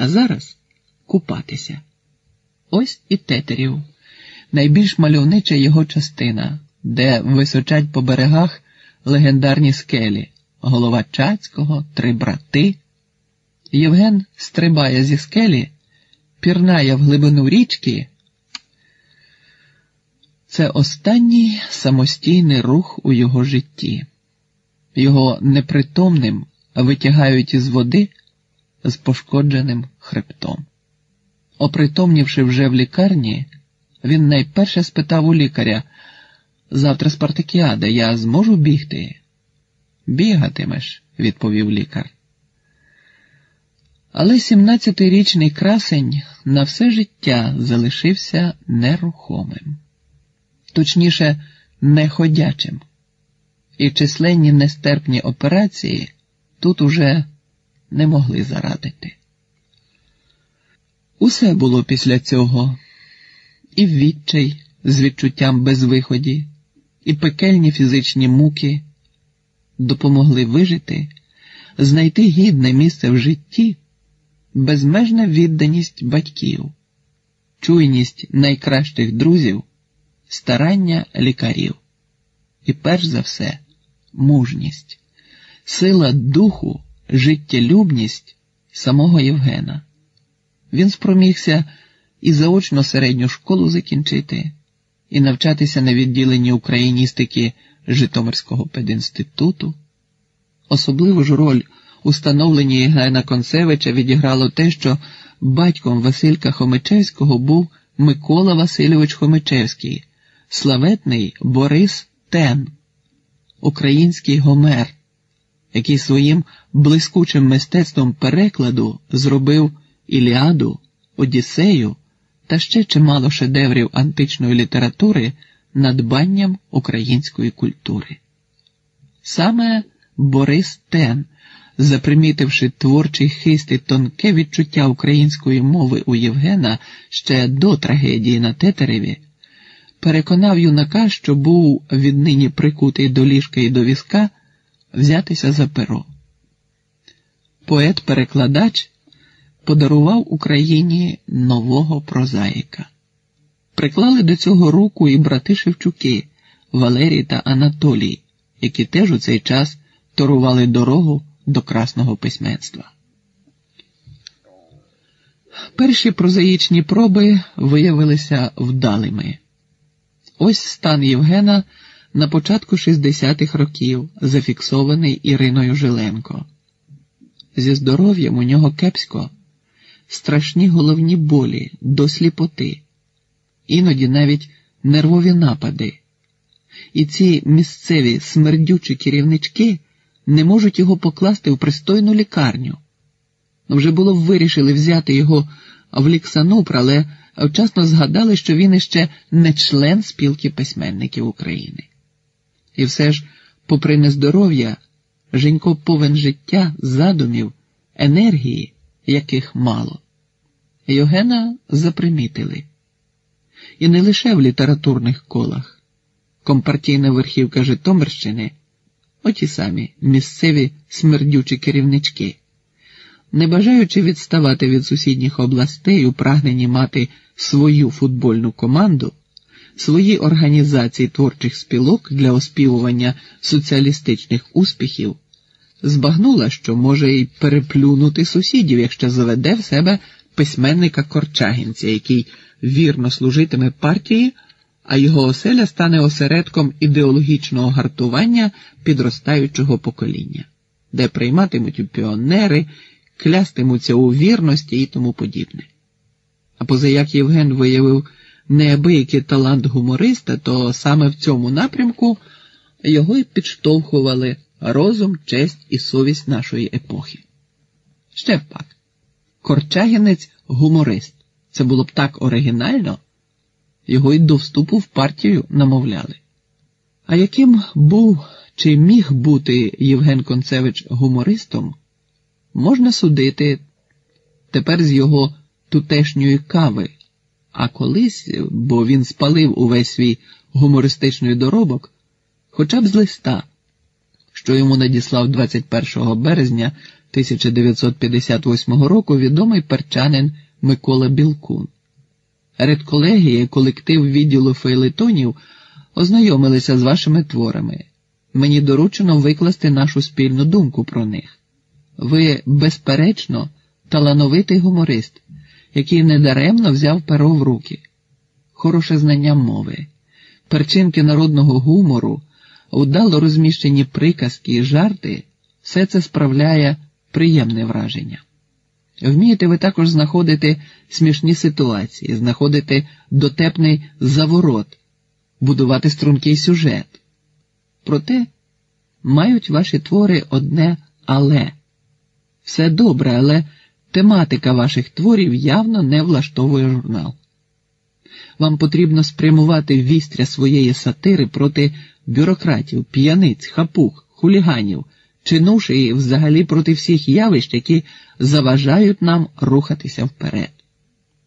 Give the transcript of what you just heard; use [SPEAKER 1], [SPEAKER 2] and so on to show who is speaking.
[SPEAKER 1] А зараз купатися. Ось і тетерів, найбільш мальовнича його частина, де височать по берегах легендарні скелі, голова Чацького, три брати. Євген стрибає зі скелі, пірнає в глибину річки. Це останній самостійний рух у його житті. Його непритомним витягають із води з пошкодженим хребтом. Опритомнівши вже в лікарні, він найперше спитав у лікаря завтра спартакіада, я зможу бігти? Бігатимеш, відповів лікар. Але 17-річний красень на все життя залишився нерухомим, точніше, неходячим, і численні нестерпні операції тут уже не могли зарадити. Усе було після цього і відчай з відчуттям безвиході, і пекельні фізичні муки допомогли вижити, знайти гідне місце в житті, безмежна відданість батьків, чуйність найкращих друзів, старання лікарів і, перш за все, мужність, сила духу, життєлюбність самого Євгена. Він спромігся і заочно середню школу закінчити, і навчатися на відділенні україністики Житомирського пединституту. Особливу ж роль у становленні Євгена Концевича відіграло те, що батьком Василька Хомичевського був Микола Васильович Хомичевський, славетний Борис Тен, український Гомер, який своїм блискучим мистецтвом перекладу зробив Іліаду, Одіссею та ще чимало шедеврів античної літератури надбанням української культури. Саме Борис Тен, запримітивши творчий хист і тонке відчуття української мови у Євгена ще до трагедії на Тетереві, переконав юнака, що був віднині прикутий до ліжка і до візка, взятися за перо. Поет-перекладач подарував Україні нового прозаїка. Приклали до цього руку і брати Шевчуки, Валерій та Анатолій, які теж у цей час торували дорогу до красного письменства. Перші прозаїчні проби виявилися вдалими. Ось стан Євгена на початку 60-х років, зафіксований Іриною Жиленко. Зі здоров'ям у нього кепсько, страшні головні болі до сліпоти, іноді навіть нервові напади. І ці місцеві смердючі керівнички не можуть його покласти в пристойну лікарню. Вже було вирішили взяти його в Ліксанупр, але вчасно згадали, що він іще не член спілки письменників України. І все ж, попри нездоров'я, Женько повен життя, задумів, енергії, яких мало. Йогена запримітили. І не лише в літературних колах. Компартійна верхівка Житомирщини, оті самі місцеві смердючі керівнички, не бажаючи відставати від сусідніх областей у прагненні мати свою футбольну команду свої організації творчих спілок для оспівування соціалістичних успіхів, збагнула, що може й переплюнути сусідів, якщо заведе в себе письменника Корчагінця, який вірно служитиме партії, а його оселя стане осередком ідеологічного гартування підростаючого покоління, де прийматимуть піонери, клястимуться у вірності і тому подібне. А позаяк Євген виявив неабиякий талант гумориста, то саме в цьому напрямку його й підштовхували розум, честь і совість нашої епохи. Ще пак, Корчагінець гуморист. Це було б так оригінально, його й до вступу в партію намовляли. А яким був чи міг бути Євген Концевич гумористом, можна судити тепер з його тутешньої кави. А колись, бо він спалив увесь свій гумористичний доробок, хоча б з листа, що йому надіслав 21 березня 1958 року відомий перчанин Микола Білкун. Редколегія, колектив відділу фейлетонів ознайомилися з вашими творами. Мені доручено викласти нашу спільну думку про них. Ви, безперечно, талановитий гуморист, який недаремно взяв перо в руки, хороше знання мови, перчинки народного гумору, вдало розміщені приказки і жарти, все це справляє приємне враження. Вмієте ви також знаходити смішні ситуації, знаходити дотепний заворот, будувати стрункий сюжет. Проте мають ваші твори одне але. Все добре, але тематика ваших творів явно не влаштовує журнал. Вам потрібно спрямувати вістря своєї сатири проти бюрократів, п'яниць, хапух, хуліганів, чинувши і взагалі проти всіх явищ, які заважають нам рухатися вперед.